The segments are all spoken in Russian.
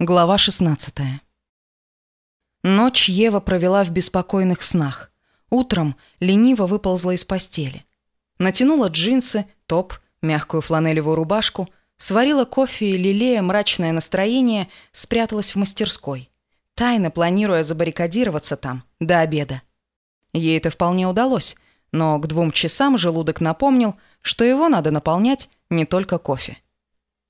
Глава 16. Ночь Ева провела в беспокойных снах. Утром лениво выползла из постели. Натянула джинсы, топ, мягкую фланелевую рубашку, сварила кофе и, лелея мрачное настроение, спряталась в мастерской, тайно планируя забаррикадироваться там до обеда. Ей это вполне удалось, но к двум часам желудок напомнил, что его надо наполнять не только кофе.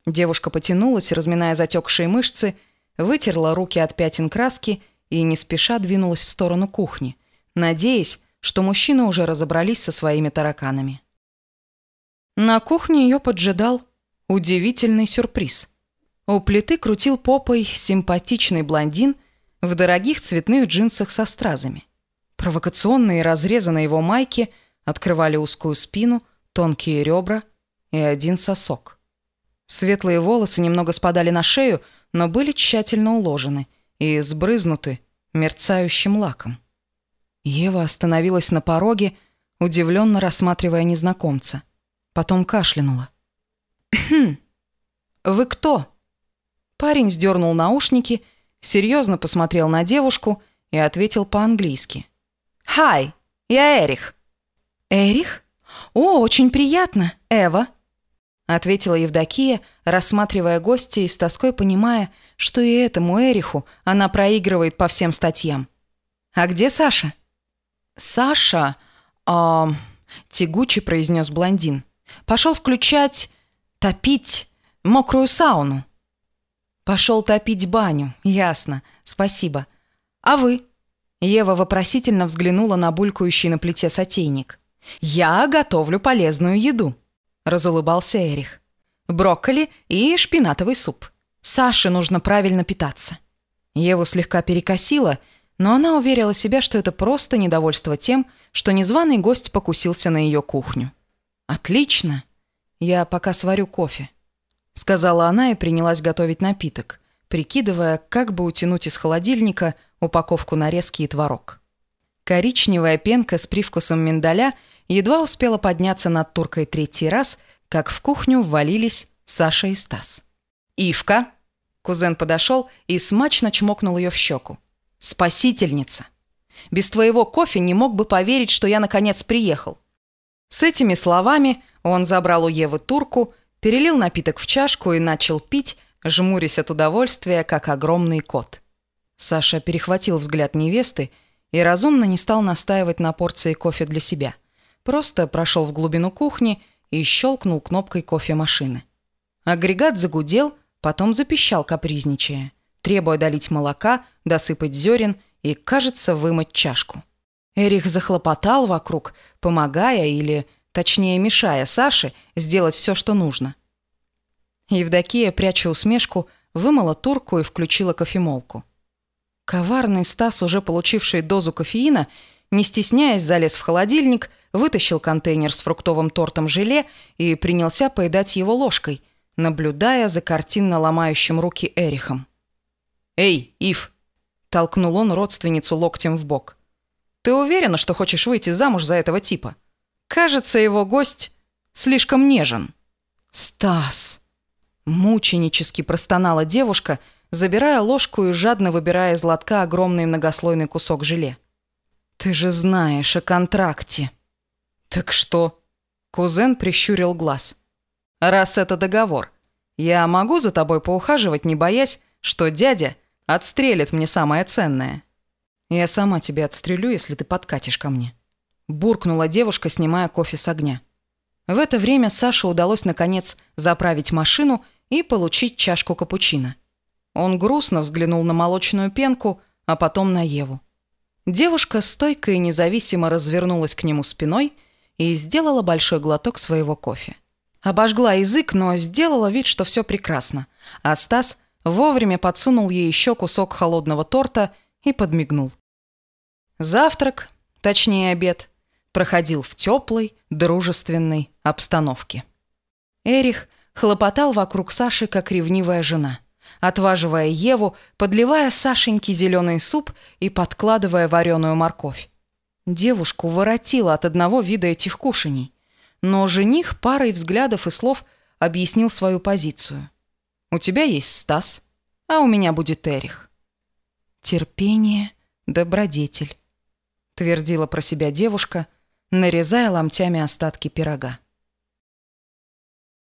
Девушка потянулась, разминая затекшие мышцы, вытерла руки от пятен краски и не спеша двинулась в сторону кухни, надеясь, что мужчины уже разобрались со своими тараканами. На кухне ее поджидал удивительный сюрприз. У плиты крутил попой симпатичный блондин в дорогих цветных джинсах со стразами. Провокационные разрезы на его майке открывали узкую спину, тонкие ребра и один сосок. Светлые волосы немного спадали на шею, но были тщательно уложены и сбрызнуты мерцающим лаком. Ева остановилась на пороге, удивленно рассматривая незнакомца. Потом кашлянула. «Хм, вы кто?» Парень сдернул наушники, серьезно посмотрел на девушку и ответил по-английски. «Хай, я Эрих». «Эрих? О, очень приятно, Эва», — ответила Евдокия, рассматривая гостя и с тоской понимая, что и этому Эриху она проигрывает по всем статьям. «А где Саша?» «Саша...» а, тягуче произнес блондин. «Пошел включать... топить мокрую сауну». «Пошел топить баню, ясно, спасибо. А вы?» Ева вопросительно взглянула на булькающий на плите сотейник. «Я готовлю полезную еду», разулыбался Эрих. Брокколи и шпинатовый суп. Саше нужно правильно питаться. Еву слегка перекосило, но она уверила себя, что это просто недовольство тем, что незваный гость покусился на ее кухню. «Отлично. Я пока сварю кофе», — сказала она и принялась готовить напиток, прикидывая, как бы утянуть из холодильника упаковку нарезки и творог. Коричневая пенка с привкусом миндаля — едва успела подняться над туркой третий раз, как в кухню ввалились Саша и Стас. «Ивка!» Кузен подошел и смачно чмокнул ее в щеку. «Спасительница! Без твоего кофе не мог бы поверить, что я наконец приехал». С этими словами он забрал у Евы турку, перелил напиток в чашку и начал пить, жмурясь от удовольствия, как огромный кот. Саша перехватил взгляд невесты и разумно не стал настаивать на порции кофе для себя – Просто прошел в глубину кухни и щелкнул кнопкой кофемашины. Агрегат загудел, потом запищал капризничая, требуя долить молока, досыпать зерен и, кажется, вымыть чашку. Эрих захлопотал вокруг, помогая или, точнее, мешая Саше сделать все, что нужно. Евдокия, пряча усмешку, вымыла турку и включила кофемолку. Коварный Стас, уже получивший дозу кофеина, не стесняясь, залез в холодильник, вытащил контейнер с фруктовым тортом желе и принялся поедать его ложкой, наблюдая за картинно ломающим руки Эрихом. «Эй, Ив!» – толкнул он родственницу локтем в бок. «Ты уверена, что хочешь выйти замуж за этого типа? Кажется, его гость слишком нежен». «Стас!» – мученически простонала девушка, забирая ложку и жадно выбирая из лотка огромный многослойный кусок желе. «Ты же знаешь о контракте». «Так что?» Кузен прищурил глаз. «Раз это договор, я могу за тобой поухаживать, не боясь, что дядя отстрелит мне самое ценное?» «Я сама тебя отстрелю, если ты подкатишь ко мне», – буркнула девушка, снимая кофе с огня. В это время Саше удалось, наконец, заправить машину и получить чашку капучино. Он грустно взглянул на молочную пенку, а потом на Еву. Девушка стойко и независимо развернулась к нему спиной и сделала большой глоток своего кофе. Обожгла язык, но сделала вид, что все прекрасно. А Стас вовремя подсунул ей еще кусок холодного торта и подмигнул. Завтрак, точнее обед, проходил в теплой, дружественной обстановке. Эрих хлопотал вокруг Саши, как ревнивая жена отваживая Еву, подливая Сашеньке зеленый суп и подкладывая вареную морковь. Девушку воротило от одного вида этих кушаний, но жених парой взглядов и слов объяснил свою позицию. «У тебя есть Стас, а у меня будет Эрих. Терпение — добродетель, твердила про себя девушка, нарезая ломтями остатки пирога.